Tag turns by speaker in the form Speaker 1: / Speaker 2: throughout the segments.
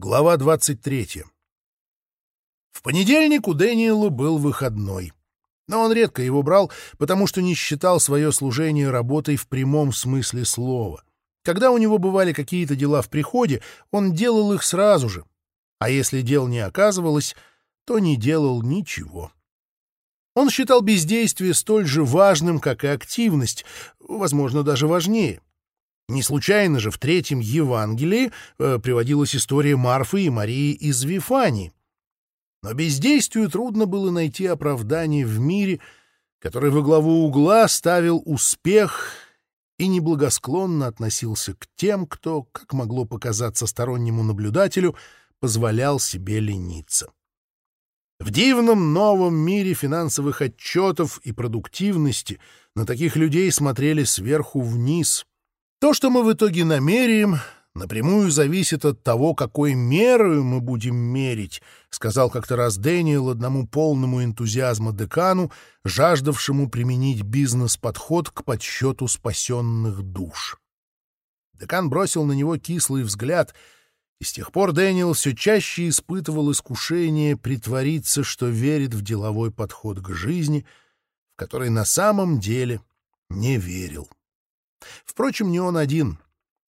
Speaker 1: Глава 23. В понедельник у Дэниела был выходной. Но он редко его брал, потому что не считал свое служение работой в прямом смысле слова. Когда у него бывали какие-то дела в приходе, он делал их сразу же. А если дел не оказывалось, то не делал ничего. Он считал бездействие столь же важным, как и активность, возможно, даже важнее — не случайно же в третьем Евангелии э, приводилась история Марфы и Марии из Вифании. Но бездействию трудно было найти оправдание в мире, который во главу угла ставил успех и неблагосклонно относился к тем, кто, как могло показаться стороннему наблюдателю, позволял себе лениться. В дивном новом мире финансовых отчетов и продуктивности на таких людей смотрели сверху вниз — то, что мы в итоге намерим, напрямую зависит от того, какой мерой мы будем мерить, сказал как-то раз Дэниел одному полному энтузиазма декану, жаждавшему применить бизнес-подход к подсчету спасенных душ. Декан бросил на него кислый взгляд, и с тех пор Дэниел все чаще испытывал искушение притвориться, что верит в деловой подход к жизни, в который на самом деле не верил. Впрочем, не он один.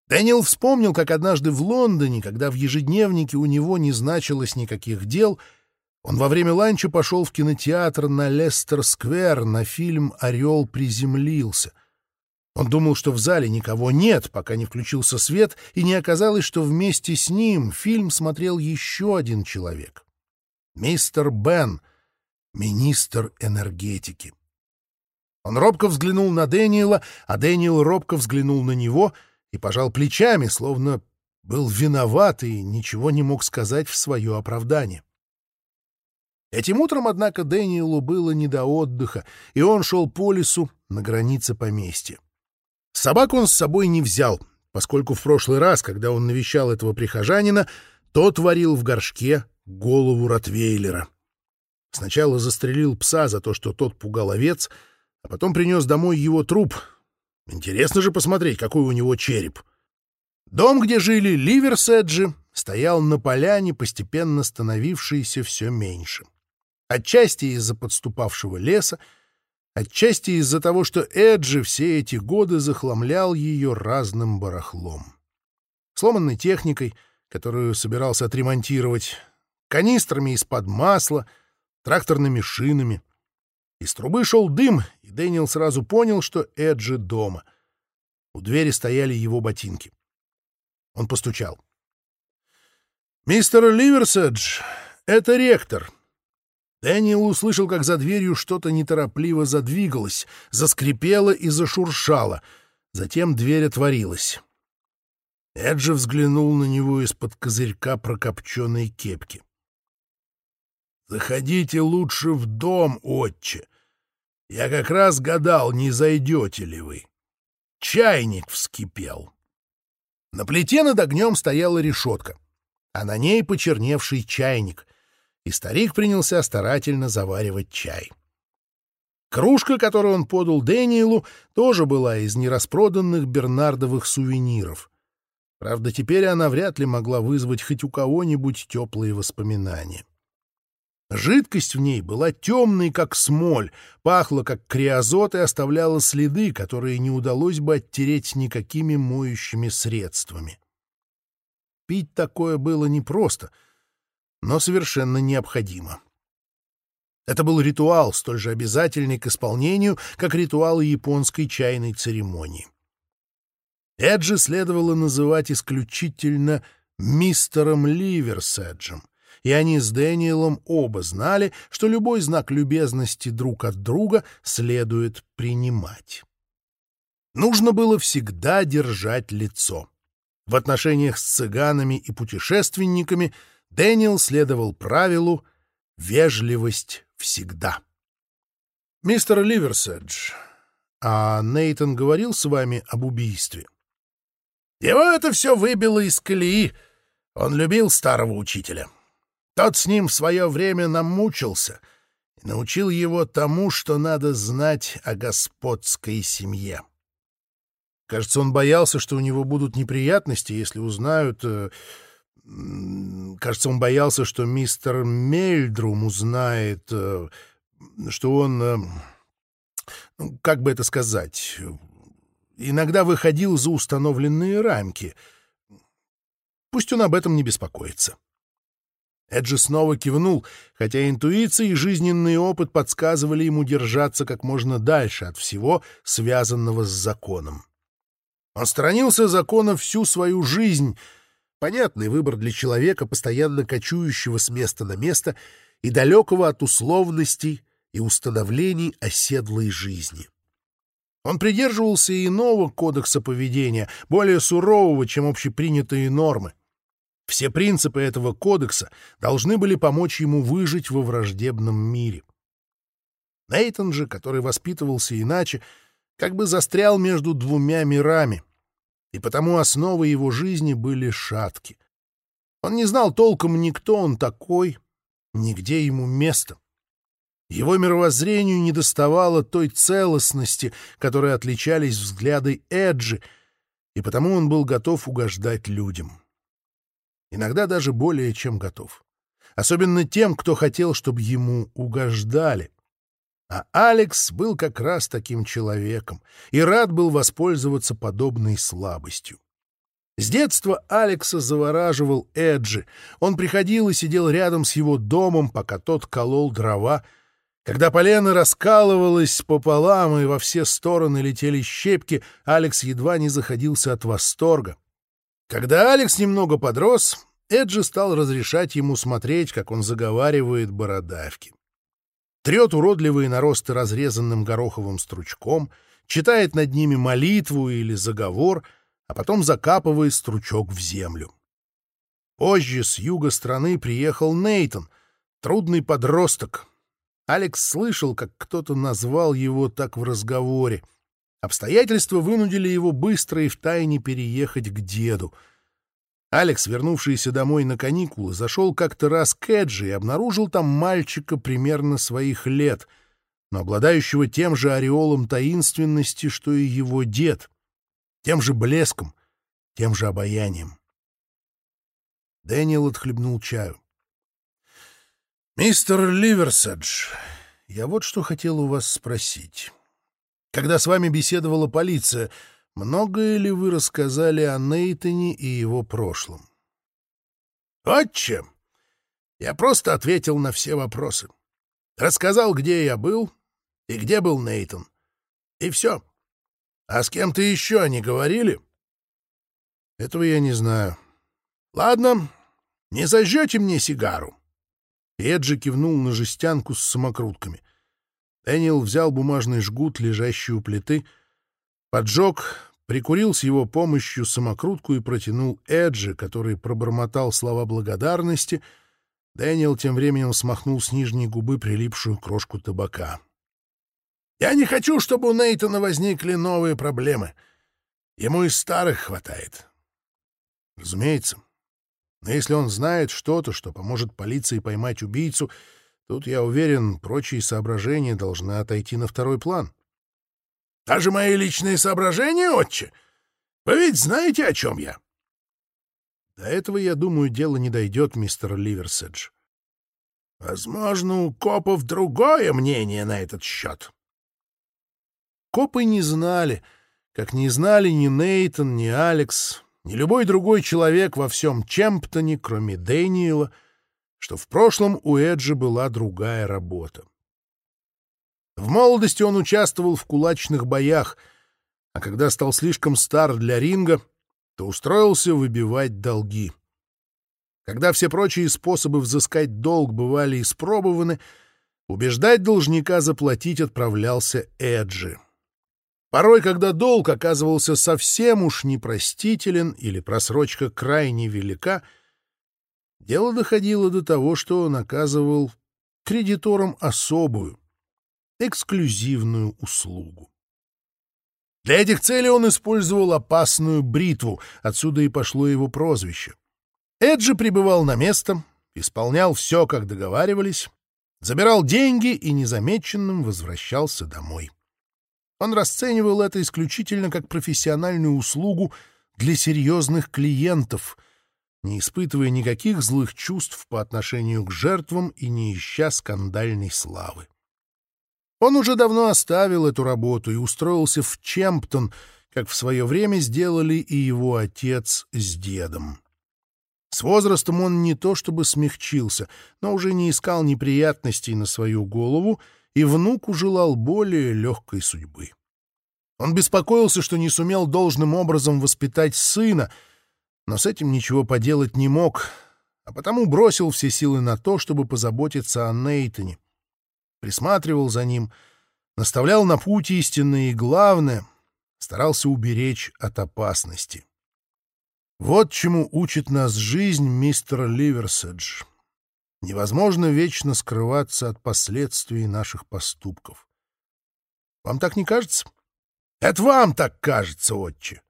Speaker 1: Дэниел вспомнил, как однажды в Лондоне, когда в ежедневнике у него не значилось никаких дел, он во время ланча пошел в кинотеатр на Лестер-сквер на фильм «Орел приземлился». Он думал, что в зале никого нет, пока не включился свет, и не оказалось, что вместе с ним фильм смотрел еще один человек. Мистер Бен, министр энергетики. Он робко взглянул на Дэниела, а Дэниел робко взглянул на него и пожал плечами, словно был виноват и ничего не мог сказать в свое оправдание. Этим утром, однако, Дэниелу было не до отдыха, и он шел по лесу на границе поместья. Собак он с собой не взял, поскольку в прошлый раз, когда он навещал этого прихожанина, тот варил в горшке голову Ротвейлера. Сначала застрелил пса за то, что тот пугал овец — а потом принес домой его труп. Интересно же посмотреть, какой у него череп. Дом, где жили Ливерседжи, стоял на поляне, постепенно становившейся все меньше. Отчасти из-за подступавшего леса, отчасти из-за того, что Эджи все эти годы захламлял ее разным барахлом. Сломанной техникой, которую собирался отремонтировать, канистрами из-под масла, тракторными шинами — Из трубы шел дым, и Дэниел сразу понял, что Эджи дома. У двери стояли его ботинки. Он постучал. «Мистер Ливерседж, это ректор». Дэниел услышал, как за дверью что-то неторопливо задвигалось, заскрипело и зашуршало. Затем дверь отворилась. Эджи взглянул на него из-под козырька прокопченной кепки. Заходите лучше в дом, отче. Я как раз гадал, не зайдете ли вы. Чайник вскипел. На плите над огнем стояла решетка, а на ней почерневший чайник, и старик принялся старательно заваривать чай. Кружка, которую он подал Дэниелу, тоже была из нераспроданных бернардовых сувениров. Правда, теперь она вряд ли могла вызвать хоть у кого-нибудь теплые воспоминания. Жидкость в ней была темной, как смоль, пахла, как криозот и оставляла следы, которые не удалось бы оттереть никакими моющими средствами. Пить такое было непросто, но совершенно необходимо. Это был ритуал, столь же обязательный к исполнению, как ритуалы японской чайной церемонии. Эджи следовало называть исключительно мистером Ливерседжем — и они с Дэниелом оба знали, что любой знак любезности друг от друга следует принимать. Нужно было всегда держать лицо. В отношениях с цыганами и путешественниками Дэниел следовал правилу «вежливость всегда». «Мистер Ливерседж, а Нейтон говорил с вами об убийстве?» «Его это все выбило из колеи. Он любил старого учителя. Тот с ним в свое время намучился и научил его тому, что надо знать о господской семье. Кажется, он боялся, что у него будут неприятности, если узнают... Э, кажется, он боялся, что мистер Мельдрум узнает, э, что он... Э, ну, как бы это сказать? Иногда выходил за установленные рамки. Пусть он об этом не беспокоится. — Эджи снова кивнул, хотя интуиция и жизненный опыт подсказывали ему держаться как можно дальше от всего, связанного с законом. Он сторонился закона всю свою жизнь — Понятный выбор для человека, постоянно кочующего с места на место и далекого от условностей и установлений оседлой жизни. Он придерживался и иного кодекса поведения, Все принципы этого кодекса должны были помочь ему выжить во враждебном мире. Нейтан же, который воспитывался иначе, как бы застрял между двумя мирами, и потому основы его жизни были шатки. Он не знал толком никто он такой, нигде ему место. Его мировоззрению недоставало той целостности, которой отличались взгляды Эджи, и потому он был готов угождать людям. — Иногда даже более чем готов. Особенно тем, кто хотел, чтобы ему угождали. А Алекс был как раз таким человеком и рад был воспользоваться подобной слабостью. С детства Алекса завораживал Эджи. Он приходил и сидел рядом с его домом, пока тот колол дрова. Когда полено раскалывалось пополам и во все стороны летели щепки, Алекс едва не заходился от восторга. Когда Алекс немного подрос, Эджи стал разрешать ему смотреть, как он заговаривает бородавки. Трет уродливые наросты разрезанным гороховым стручком, читает над ними молитву или заговор, а потом закапывает стручок в землю. Позже с юга страны приехал Нейтон, трудный подросток. Алекс слышал, как кто-то назвал его так в разговоре — Обстоятельства вынудили его быстро и втайне переехать к деду. Алекс, вернувшийся домой на каникулы, зашел как-то раз к Эджи и обнаружил там мальчика примерно своих лет, но обладающего тем же ореолом таинственности, что и его дед, тем же блеском, тем же обаянием. Дэниел отхлебнул чаю. «Мистер Ливерседж, я вот что хотел у вас спросить». Когда с вами беседовала полиция, многое ли вы рассказали о Нейтане и его прошлом? Отчим! Я просто ответил на все вопросы. Рассказал, где я был и где был Нейтон. И все. А с кем-то еще они говорили? Этого я не знаю. Ладно, не зажжете мне сигару. Эджи кивнул на жестянку с самокрутками — Дэниел взял бумажный жгут, лежащий у плиты, поджег, прикурил с его помощью самокрутку и протянул Эджи, который пробормотал слова благодарности. Дэниел тем временем смахнул с нижней губы прилипшую крошку табака. «Я не хочу, чтобы у Нейтана возникли новые проблемы. Ему и старых хватает». «Разумеется. Но если он знает что-то, что поможет полиции поймать убийцу, Тут я уверен, прочие соображения должны отойти на второй план. — Даже мои личные соображения, отче? Вы ведь знаете, о чем я? — До этого, я думаю, дело не дойдет, мистер Ливерседж. — Возможно, у копов другое мнение на этот счет. Копы не знали, как не знали ни Нейтон, ни Алекс, ни любой другой человек во всем Чемптоне, кроме Дэниела — что в прошлом у Эджи была другая работа. В молодости он участвовал в кулачных боях, а когда стал слишком стар для ринга, то устроился выбивать долги. Когда все прочие способы взыскать долг бывали испробованы, убеждать должника заплатить отправлялся Эджи. Порой, когда долг оказывался совсем уж непростителен или просрочка крайне велика — Дело доходило до того, что он оказывал кредиторам особую, эксклюзивную услугу. Для этих целей он использовал опасную бритву, отсюда и пошло его прозвище. Эджи прибывал на место, исполнял все, как договаривались, забирал деньги и незамеченным возвращался домой. Он расценивал это исключительно как профессиональную услугу для серьезных клиентов — не испытывая никаких злых чувств по отношению к жертвам и не ища скандальной славы. Он уже давно оставил эту работу и устроился в Чемптон, как в свое время сделали и его отец с дедом. С возрастом он не то чтобы смягчился, но уже не искал неприятностей на свою голову, и внуку желал более легкой судьбы. Он беспокоился, что не сумел должным образом воспитать сына, но с этим ничего поделать не мог, а потому бросил все силы на то, чтобы позаботиться о Нейтане. Присматривал за ним, наставлял на путь истинный и, главное, старался уберечь от опасности. Вот чему учит нас жизнь мистер Ливерседж. Невозможно вечно скрываться от последствий наших поступков. Вам так не кажется? Это вам так кажется, отче.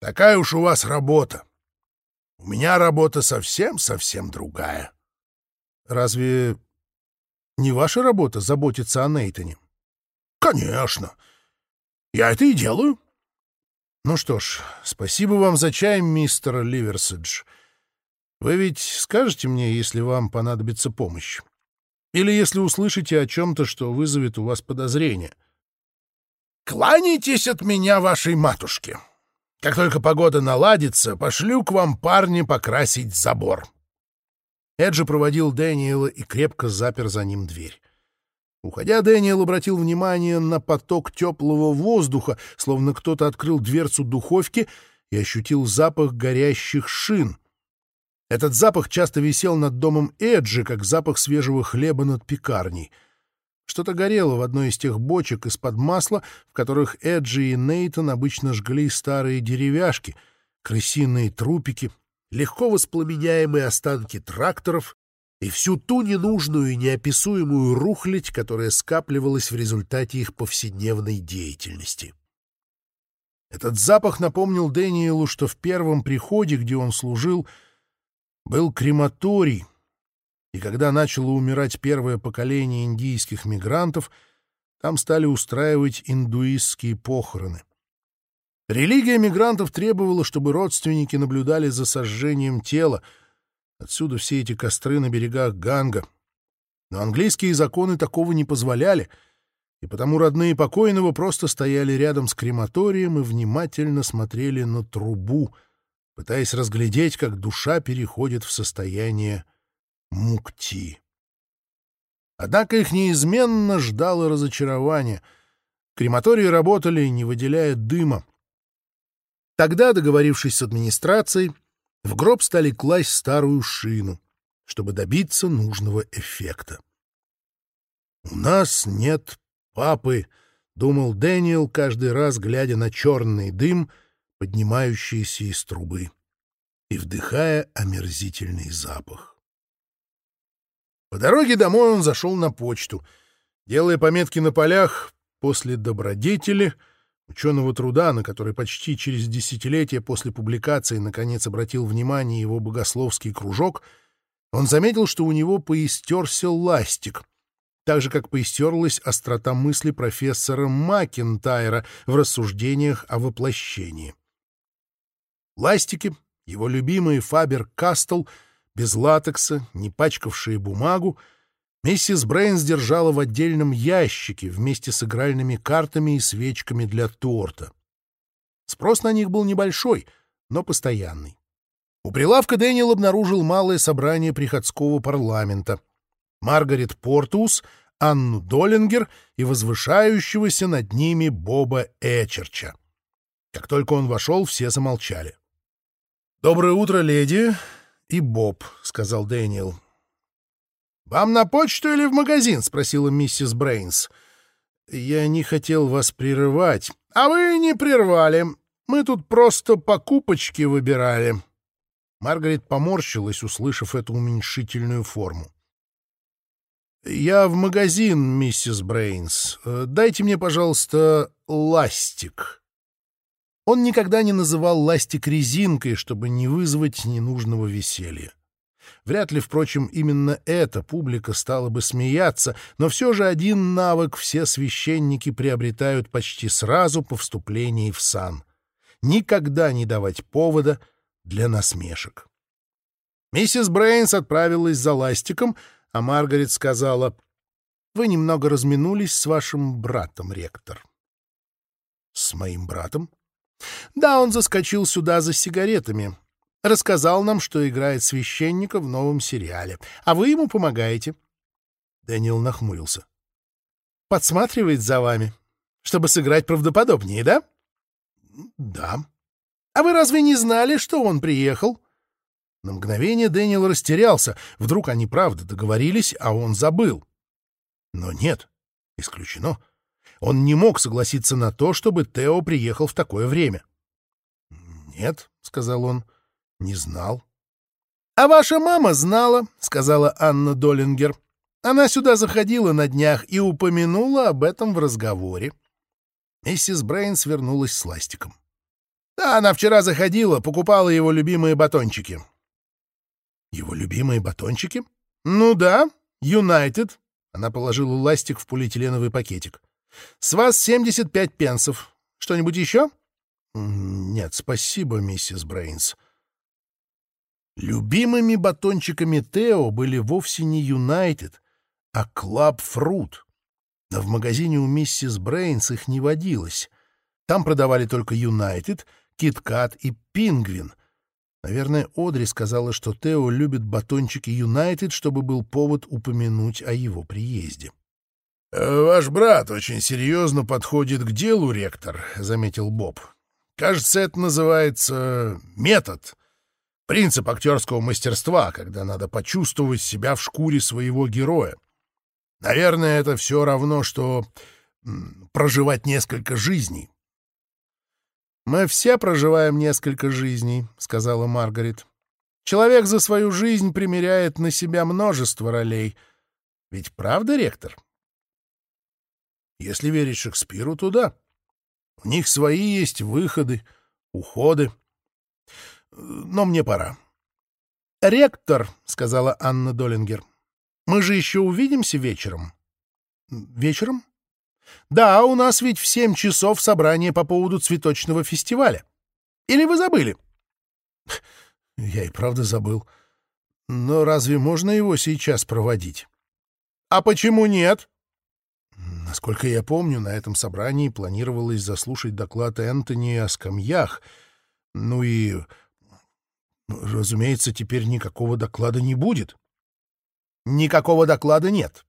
Speaker 1: Такая уж у вас работа. У меня работа совсем-совсем другая. Разве не ваша работа заботиться о Нейтане? Конечно. Я это и делаю. Ну что ж, спасибо вам за чай, мистер Ливерседж. Вы ведь скажете мне, если вам понадобится помощь? Или если услышите о чем-то, что вызовет у вас подозрение? Кланяйтесь от меня вашей матушке. Как только погода наладится, пошлю к вам парни покрасить забор». Эджи проводил Дэниела и крепко запер за ним дверь. Уходя, Дэниел обратил внимание на поток теплого воздуха, словно кто-то открыл дверцу духовки и ощутил запах горящих шин. Этот запах часто висел над домом Эджи, как запах свежего хлеба над пекарней — что-то горело в одной из тех бочек из-под масла, в которых Эджи и Нейтон обычно жгли старые деревяшки, крысиные трупики, легко воспламеняемые останки тракторов и всю ту ненужную и неописуемую рухлядь, которая скапливалась в результате их повседневной деятельности. Этот и когда начало умирать первое поколение индийских мигрантов, там стали устраивать индуистские похороны. Религия мигрантов требовала, чтобы родственники наблюдали за сожжением тела, отсюда все эти костры на берегах Ганга. Но английские законы такого не позволяли — и потому родные покойного просто стояли рядом с крематорием и внимательно смотрели на трубу, пытаясь разглядеть, как душа переходит в состояние мукти. Однако их неизменно ждало разочарование. Крематории работали, не выделяя дыма. Тогда, договорившись с администрацией, в гроб стали класть старую шину, чтобы добиться нужного эффекта. «У нас нет папы», — думал Дэниел, каждый раз глядя на черный дым, поднимающийся из трубы, и вдыхая омерзительный запах. По дороге домой он зашел на почту. Делая пометки на полях «После добродетели», ученого труда, на который почти через десятилетие после публикации наконец обратил внимание его богословский кружок, он заметил, что у него поистерся ластик, так же, как поистерлась острота мысли профессора Макентайра в рассуждениях о воплощении. Ластики, его любимые Фабер-Кастл — без латекса, не пачкавшие бумагу, миссис Брейнс сдержала в отдельном ящике вместе с игральными картами и свечками для торта. Спрос на них был небольшой, но постоянный. У прилавка Дэниел обнаружил малое собрание приходского парламента. Маргарет Портус, Анну Долингер и возвышающегося над ними Боба Эчерча. Как только он вошел, все замолчали. «Доброе утро, леди и Боб», — сказал Дэниел. «Вам на почту или в магазин?» — спросила миссис Брейнс. «Я не хотел вас прерывать». «А вы не прервали. Мы тут просто покупочки выбирали». Маргарет поморщилась, услышав эту уменьшительную форму. «Я в магазин, миссис Брейнс. Э, дайте мне, пожалуйста, ластик». Он никогда не называл ластик резинкой, чтобы не вызвать ненужного веселья. Вряд ли, впрочем, именно эта публика стала бы смеяться, но все же один навык все священники приобретают почти сразу по вступлении в сан. Никогда не давать повода для насмешек. Миссис Брейнс отправилась за ластиком, а Маргарет сказала, «Вы немного разминулись с вашим братом, ректор». «С моим братом?» Да, он заскочил сюда за сигаретами. Рассказал нам, что играет священника в новом сериале. А вы ему помогаете. Дэниел нахмурился. Подсматривает за вами, чтобы сыграть правдоподобнее, да? Да. А вы разве не знали, что он приехал? На мгновение Дэниел растерялся. Вдруг они правда договорились, а он забыл. Но нет, исключено. — он не мог согласиться на то, чтобы Тео приехал в такое время. «Нет», — сказал он, — «не знал». «А ваша мама знала», — сказала Анна Доллингер. «Она сюда заходила на днях и упомянула об этом в разговоре». Миссис Брейн свернулась с ластиком. «Да, она вчера заходила, покупала его любимые батончики». «Его любимые батончики?» «Ну да, United». Она положила ластик в полиэтиленовый пакетик. С вас 75 пенсов. Что-нибудь еще? Нет, спасибо, миссис Брейнс. Любимыми батончиками Тео были вовсе не Юнайтед, а Club Fruit. Но в магазине у миссис Брейнс их не водилось. Там продавали только Юнайтед, Киткат и Пингвин. Наверное, Одри сказала, что Тео любит батончики Юнайтед, чтобы был повод упомянуть о его приезде. — «Ваш брат очень серьезно подходит к делу, ректор», — заметил Боб. «Кажется, это называется метод. Принцип актерского мастерства, когда надо почувствовать себя в шкуре своего героя. Наверное, это все равно, что проживать несколько жизней». «Мы все проживаем несколько жизней», — сказала Маргарет. «Человек за свою жизнь примеряет на себя множество ролей. Ведь правда, ректор?» Если верить Шекспиру, то да. У них свои есть выходы, уходы. Но мне пора. «Ректор», — сказала Анна Долингер, — «мы же еще увидимся вечером». «Вечером?» «Да, у нас ведь в семь часов собрание по поводу цветочного фестиваля. Или вы забыли?» «Я и правда забыл. Но разве можно его сейчас проводить?» «А почему нет?» Насколько я помню, на этом собрании планировалось заслушать доклад Энтони о скамьях. Ну и... Ну, разумеется, теперь никакого доклада не будет. — Никакого доклада нет.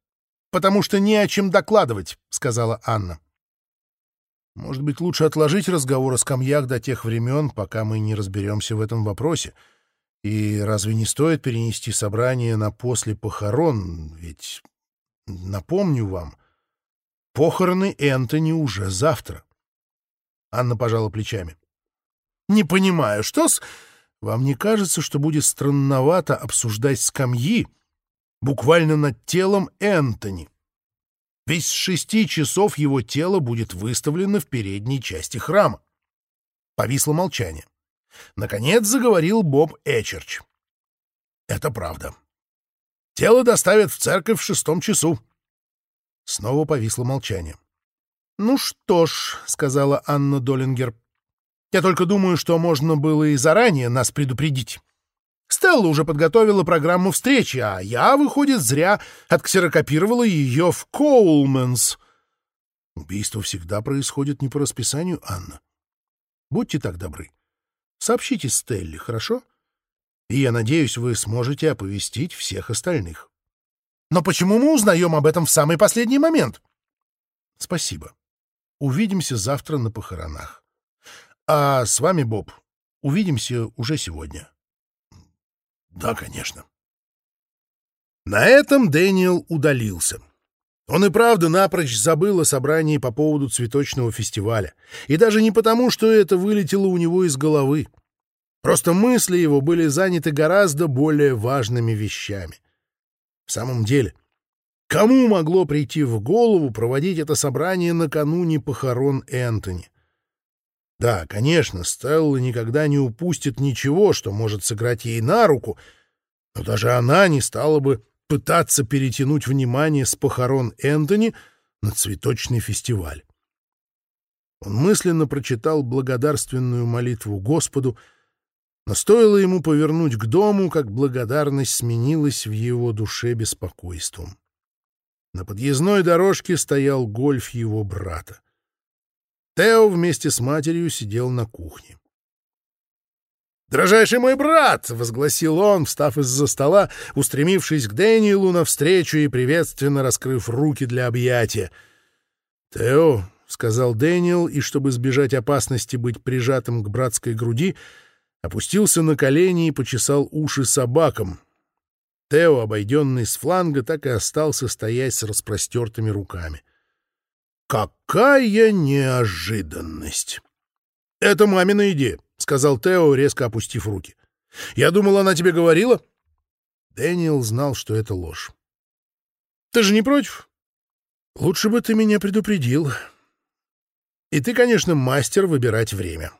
Speaker 1: Потому что не о чем докладывать, — сказала Анна. — Может быть, лучше отложить разговор о скамьях до тех времен, пока мы не разберемся в этом вопросе. И разве не стоит перенести собрание на после похорон? Ведь, напомню вам... — похороны Энтони уже завтра». Анна пожала плечами. «Не понимаю, что с... Вам не кажется, что будет странновато обсуждать скамьи, буквально над телом Энтони. Ведь с шести часов его тело будет выставлено в передней части храма. Повисло молчание. Наконец заговорил Боб Эчерч. Это правда. Тело доставят в церковь в шестом часу. Снова повисло молчание. «Ну что ж», — сказала Анна Долингер, — «я только думаю, что можно было и заранее нас предупредить. Стелла уже подготовила программу встречи, а я, выходит, зря отксерокопировала ее в Коулманс». «Убийство всегда происходит не по расписанию, Анна. Будьте так добры. Сообщите Стелле, хорошо? И я надеюсь, вы сможете оповестить всех остальных». Но почему мы узнаем об этом в самый последний момент? Спасибо. Увидимся завтра на похоронах. А с вами, Боб, увидимся уже сегодня. Да, конечно. На этом Дэниел удалился. Он и правда напрочь забыл о собрании по поводу цветочного фестиваля. И даже не потому, что это вылетело у него из головы. Просто мысли его были заняты гораздо более важными вещами. В самом деле, кому могло прийти в голову проводить это собрание накануне похорон Энтони? Да, конечно, Стелла никогда не упустит ничего, что может сыграть ей на руку, но даже она не стала бы пытаться перетянуть внимание с похорон Энтони на цветочный фестиваль. Он мысленно прочитал благодарственную молитву Господу, Но Стоило ему повернуть к дому, как благодарность сменилась в его душе беспокойством. На подъездной дорожке стоял гольф его брата. Тео вместе с матерью сидел на кухне. «Дорожайший мой брат!» — возгласил он, встав из-за стола, устремившись к Дэниелу навстречу и приветственно раскрыв руки для объятия. «Тео», — сказал Дэниел, и чтобы избежать опасности быть прижатым к братской груди, — опустился на колени и почесал уши собакам. Тео, обойденный с фланга, так и остался стоять с распростертыми руками. «Какая неожиданность!» «Это мамина идея», — сказал Тео, резко опустив руки. «Я думал, она тебе говорила?» Дэниел знал, что это ложь. «Ты же не против?» «Лучше бы ты меня предупредил. И ты, конечно, мастер выбирать время».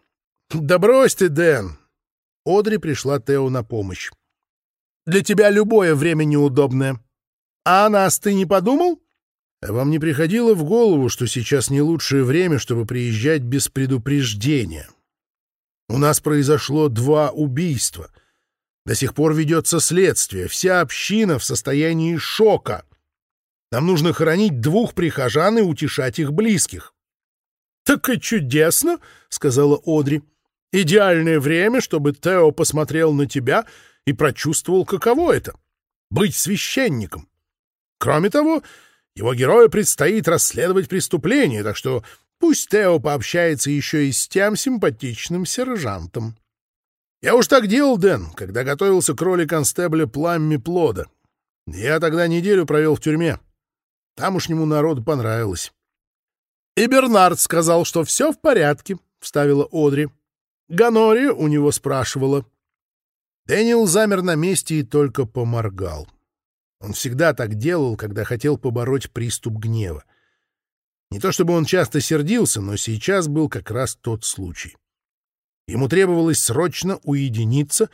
Speaker 1: «Да брось ты, Дэн! Одри пришла Тео на помощь. «Для тебя любое время неудобное. А нас ты не подумал?» «Вам не приходило в голову, что сейчас не лучшее время, чтобы приезжать без предупреждения? У нас произошло два убийства. До сих пор ведется следствие. Вся община в состоянии шока. Нам нужно хоронить двух прихожан и утешать их близких». «Так и чудесно!» — сказала Одри. — идеальное время, чтобы Тео посмотрел на тебя и прочувствовал, каково это — быть священником. Кроме того, его герою предстоит расследовать преступление, так что пусть Тео пообщается еще и с тем симпатичным сержантом. Я уж так делал, Дэн, когда готовился к роли констебля Пламми Плода. Я тогда неделю провел в тюрьме. Там уж нему народу понравилось. — И Бернард сказал, что все в порядке, — вставила Одри. Ганори у него спрашивала. Дэниел замер на месте и только поморгал. Он всегда так делал, когда хотел побороть приступ гнева. Не то чтобы он часто сердился, но сейчас был как раз тот случай. Ему требовалось срочно уединиться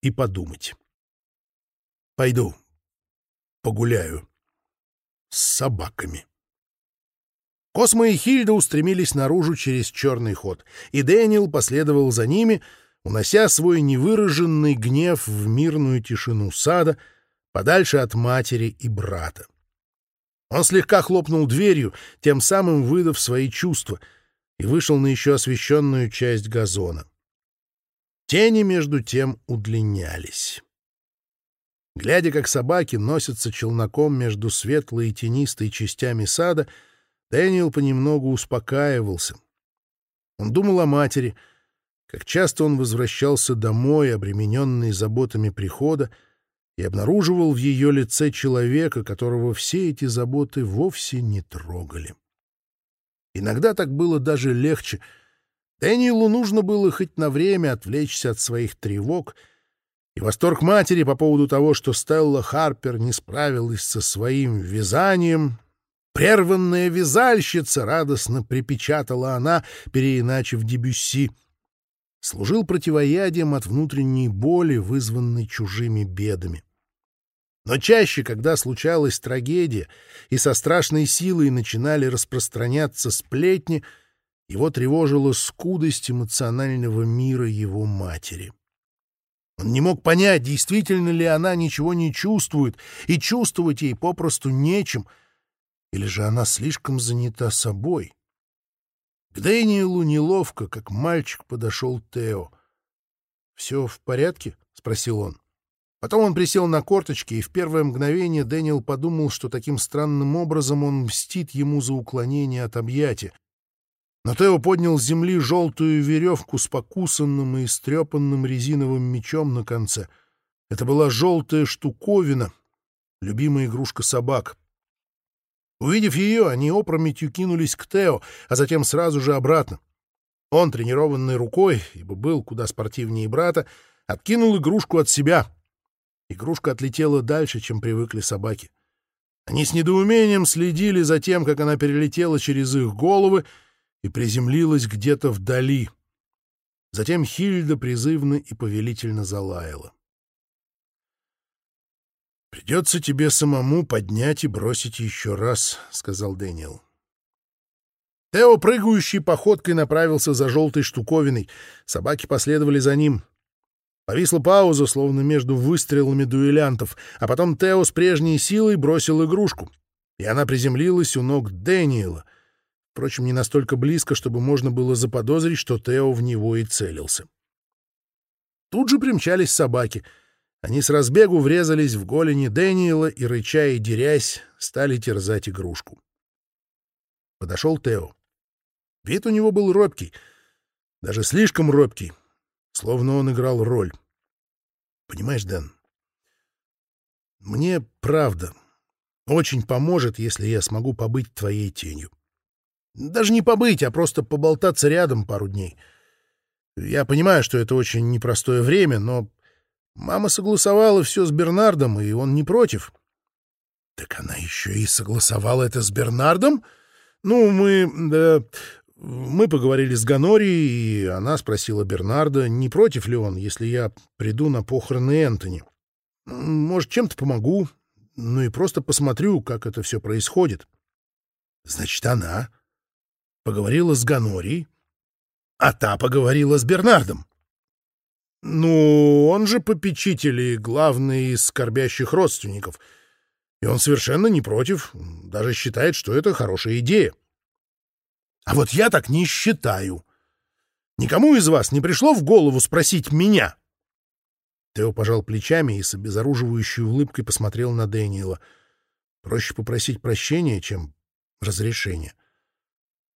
Speaker 1: и подумать. «Пойду погуляю с собаками». Космо и Хильда устремились наружу через черный ход, и Дэниел последовал за ними, унося свой невыраженный гнев в мирную тишину сада, подальше от матери и брата. Он слегка хлопнул дверью, тем самым выдав свои чувства, и вышел на еще освещенную часть газона. Тени, между тем, удлинялись. Глядя, как собаки носятся челноком между светлой и тенистой частями сада, — Дэниел понемногу успокаивался. Он думал о матери, как часто он возвращался домой, обремененный заботами прихода, и обнаруживал в ее лице человека, которого все эти заботы вовсе не трогали. Иногда так было даже легче. Дэниелу нужно было хоть на время отвлечься от своих тревог, и восторг матери по поводу того, что Стелла Харпер не справилась со своим вязанием, «Прерванная вязальщица!» — радостно припечатала она, переиначив Дебюсси — служил противоядием от внутренней боли, вызванной чужими бедами. Но чаще, когда случалась трагедия, и со страшной силой начинали распространяться сплетни, его тревожила скудость эмоционального мира его матери. Он не мог понять, действительно ли она ничего не чувствует, и чувствовать ей попросту нечем, Или же она слишком занята собой? К Дэниелу неловко, как мальчик, подошел Тео. «Все в порядке?» — спросил он. Потом он присел на корточки, и в первое мгновение Дэниел подумал, что таким странным образом он мстит ему за уклонение от объятия. Но Тео поднял с земли желтую веревку с покусанным и истрепанным резиновым мечом на конце. Это была желтая штуковина, любимая игрушка собак. Увидев ее, они опрометью кинулись к Тео, а затем сразу же обратно. Он, тренированный рукой, ибо был куда спортивнее брата, откинул игрушку от себя. Игрушка отлетела дальше, чем привыкли собаки. Они с недоумением следили за тем, как она перелетела через их головы и приземлилась где-то вдали. Затем Хильда призывно и повелительно залаяла. «Придется тебе самому поднять и бросить еще раз», — сказал Дэниел. Тео, прыгающей походкой, направился за желтой штуковиной. Собаки последовали за ним. Повисла пауза, словно между выстрелами дуэлянтов, а потом Тео с прежней силой бросил игрушку, и она приземлилась у ног Дэниела. Впрочем, не настолько близко, чтобы можно было заподозрить, что Тео в него и целился. Тут же примчались собаки. Они с разбегу врезались в голени Дэниела и, рыча и дерясь, стали терзать игрушку. Подошел Тео. Вид у него был робкий, даже слишком робкий, словно он играл роль. Понимаешь, Дэн, мне правда очень поможет, если я смогу побыть твоей тенью. Даже не побыть, а просто поболтаться рядом пару дней. Я понимаю, что это очень непростое время, но Мама согласовала все с Бернардом, и он не против. — Так она еще и согласовала это с Бернардом? Ну, мы... Да, мы поговорили с Ганорией, и она спросила Бернарда, не против ли он, если я приду на похороны Энтони. Может, чем-то помогу, ну и просто посмотрю, как это все происходит. Значит, она поговорила с Ганорией, а та поговорила с Бернардом. Ну, он же попечитель и главный из скорбящих родственников. И он совершенно не против, даже считает, что это хорошая идея. А вот я так не считаю. Никому из вас не пришло в голову спросить меня? Тео пожал плечами и с обезоруживающей улыбкой посмотрел на Дэниела. Проще попросить прощения, чем разрешения.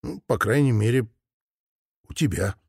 Speaker 1: Ну, по крайней мере, у тебя. —